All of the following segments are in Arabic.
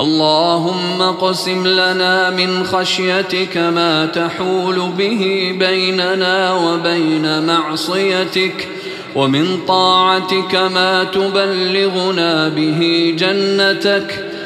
اللهم قسم لنا من خشيتك ما تحول به بيننا وبين معصيتك ومن طاعتك ما تبلغنا به جنتك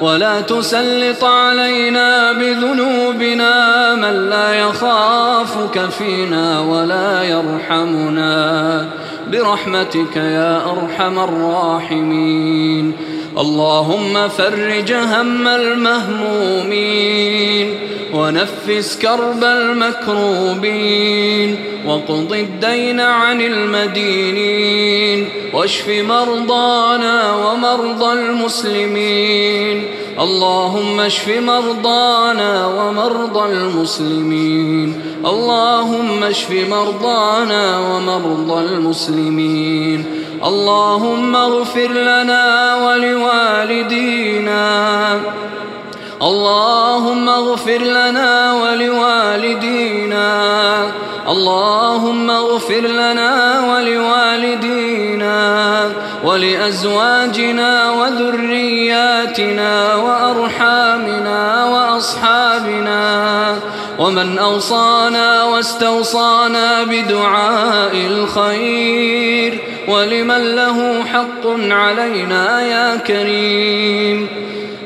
ولا تسلط علينا بذنوبنا من لا يخافك فينا ولا يرحمنا. برحمتك يا أرحم الراحمين. اللهم فرج هم المهمومين. ونفس كرب المكروبين وقض الدين عن المدينين واشف مرضانا ومرضى المسلمين اللهم اشف مرضانا ومرضى المسلمين اللهم اشف مرضانا ومرضى المسلمين اللهم اغفر لنا ولوالدينا اللهم اغفر لنا ولوالدينا. اللهم اغفر لنا ولوالدينا ولأزواجنا وذرياتنا وأرحامنا وأصحابنا. ومن أوصانا واستوصانا بدعاء الخير. ولمن له حق علينا يا كريم.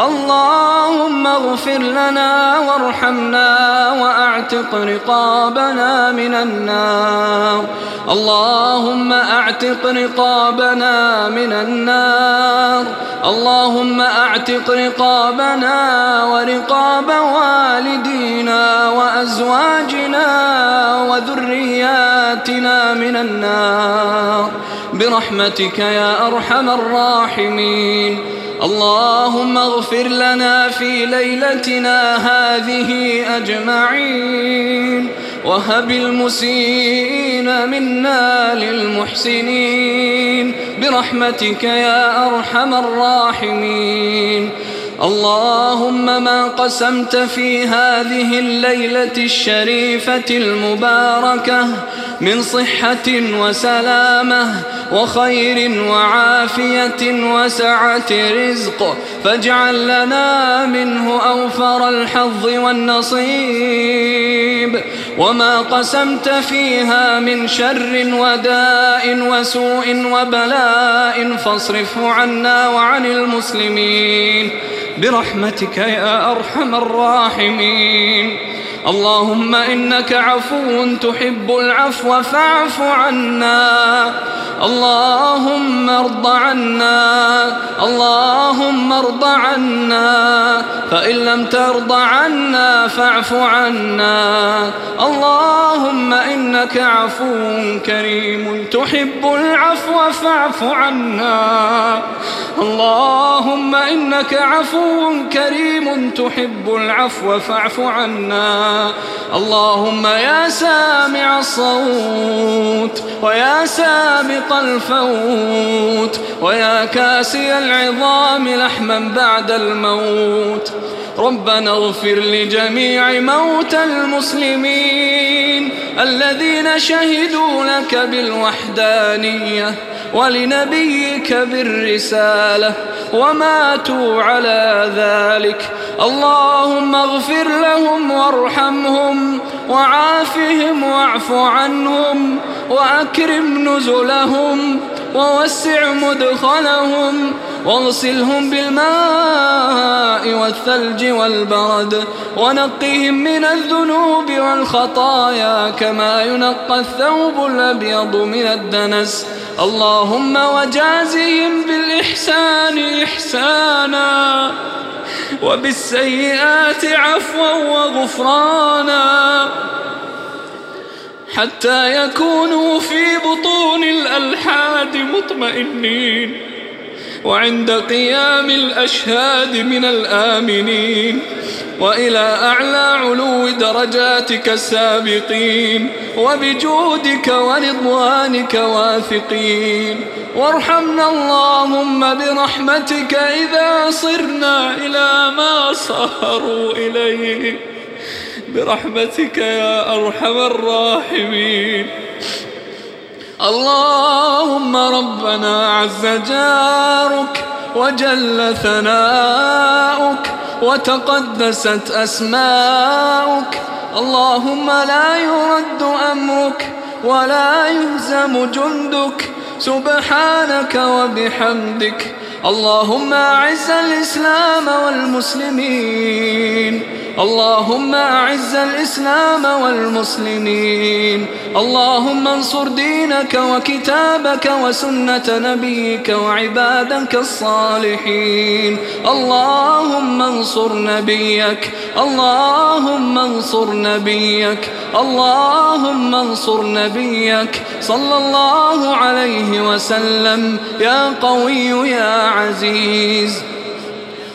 اللهم اغفر لنا وارحمنا واعتق رقابنا من النار. اللهم اعتق رقابنا من النار. اللهم اعتق رقابنا ورقاب والدينا وازواجنا وذرياتنا من النار. برحمتك يا ارحم الراحمين. اللهم اغفر لنا في ليلتنا هذه أجمعين. وهب المسيئين منا للمحسنين. برحمتك يا أرحم الراحمين. اللهم ما قسمت في هذه الليلة الشريفة المباركة من صحة وسلامة وخير وعافية وسعة رزق. فاجعل لنا منه أوفر الحظ والنصيب. وما قسمت فيها من شر وداء وسوء وبلاء. فاصرفه عنا وعن المسلمين. برحمتك يا أرحم الراحمين. اللهم إنك عفو تحب العفو فاعف عنا. اللهم ارض عنا اللهم ارض عنا. فإن لم ترض عنا فاعف عنا. اللهم إنك عفو كريم تحب العفو فاعف عنا. اللهم إنك عفو كريم تحب العفو فاعف عنا. اللهم يا سامع الصوت ويا سابق الفوت ويا كاسي العظام لحما بعد الموت. ربنا اغفر لجميع موتى المسلمين الذين شهدوا لك بالوحدانية ولنبيك بالرسالة وماتوا على ذلك. اللهم اغفر لهم وارحمهم وعافهم واعف عنهم وأكرم نزلهم ووسع مدخلهم واغسلهم بالماء والثلج والبرد ونقهم من الذنوب والخطايا كما ينقى الثوب الأبيض من الدنس. اللهم وجازهم بالإحسان إحسانا وبالسيئات عفوا وغفرانا. حتى يكونوا في بطون الألحاد مطمئنين. وعند قيام الأشهاد من الآمنين وإلى أعلى علو درجاتك السابقين وبجودك ورضوانك واثقين. وارحمنا اللهم برحمتك إذا صرنا إلى ما صاروا إليه. برحمتك يا أرحم الراحمين. اللهم ربنا عز جارك وجل ثناؤك وتقدست أسماؤك اللهم لا يرد أمرك ولا يهزم جندك سبحانك وبحمدك اللهم أعز الإسلام والمسلمين اللهم أعز الإسلام والمسلمين. اللهم انصر دينك وكتابك وسنة نبيك وعبادك الصالحين. اللهم انصر نبيك. اللهم انصر نبيك. اللهم انصر نبيك. صلى الله عليه وسلم. يا قوي يا عزيز.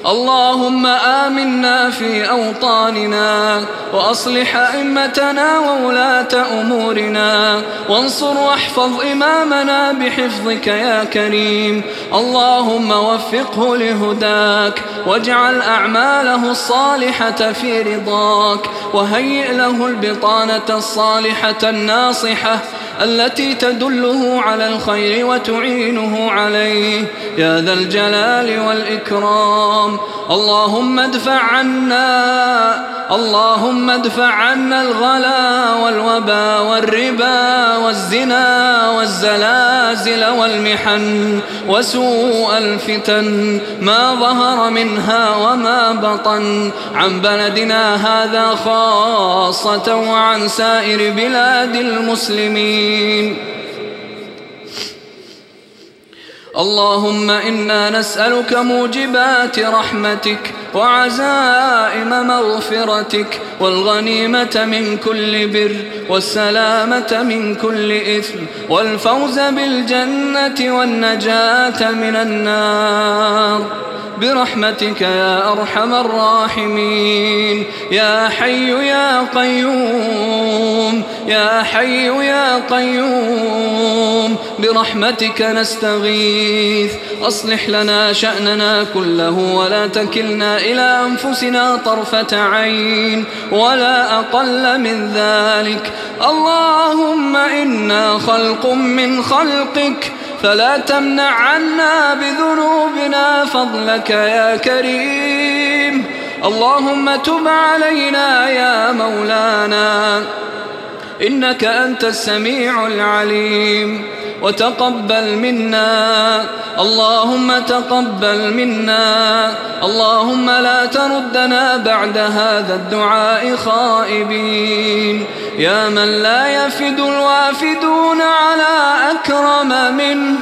اللهم آمنا في أوطاننا وأصلح أئمتنا وولاة أمورنا وانصر واحفظ إمامنا بحفظك يا كريم اللهم وفقه لهداك واجعل أعماله الصالحة في رضاك وهيئ له البطانة الصالحة الناصحة التي تدله على الخير وتعينه عليه. يا ذا الجلال والإكرام. اللهم ادفع عنا اللهم ادفع عنا الغلا والوبا والربا والزنا والزلازل والمحن وسوء الفتن ما ظهر منها وما بطن عن بلدنا هذا خاصة وعن سائر بلاد المسلمين. اللهم إنا نسألك موجبات رحمتك وعزائم مغفرتك والغنيمة من كل بر والسلامة من كل إثم والفوز بالجنة والنجاة من النار برحمتك يا أرحم الراحمين. يا حي يا قيوم يا حي يا قيوم برحمتك نستغيث. أصلح لنا شأننا كله ولا تكلنا إلى أنفسنا طرفة عين ولا أقل من ذلك. اللهم إنا خلق من خلقك فلا تمنع عنا بذنوبنا فضلك يا كريم. اللهم تب علينا يا مولانا. إنك أنت السميع العليم. وتقبل منا. اللهم تقبل منا. اللهم لا تردنا بعد هذا الدعاء خائبين. يا من لا يفد الوافدون على أكرم منه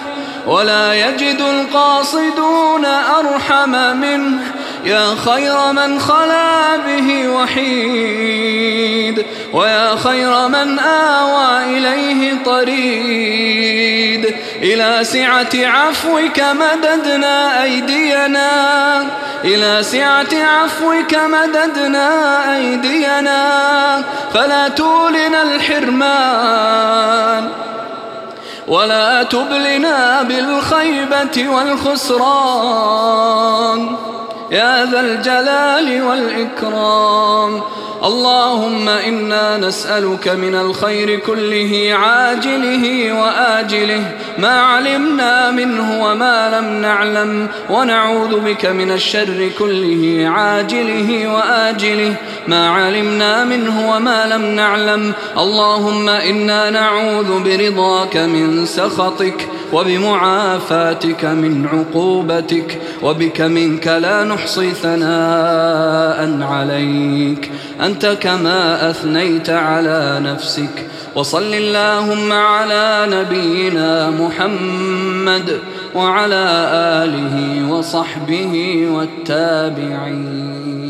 ولا يجد القاصدون أرحم منه. يا خير من خلا به وحيد ويا خير من آوى إليه طريد. إلى سعة عفوك مددنا أيدينا إلى سعة عفوك مددنا أيدينا. فلا تولنا الحرمان ولا تبلنا بالخيبة والخسران. يا ذا الجلال والإكرام. اللهم إنا نسألك من الخير كله عاجله وآجله. ما علمنا منه وما لم نعلم. ونعوذ بك من الشر كله عاجله وآجله. ما علمنا منه وما لم نعلم. اللهم إنا نعوذ برضاك من سخطك وبمعافاتك من عقوبتك وبك منك لا نحصي ثناء عليك. أنت كما أثنيت على نفسك. وصل اللهم على نبينا محمد وعلى آله وصحبه والتابعين.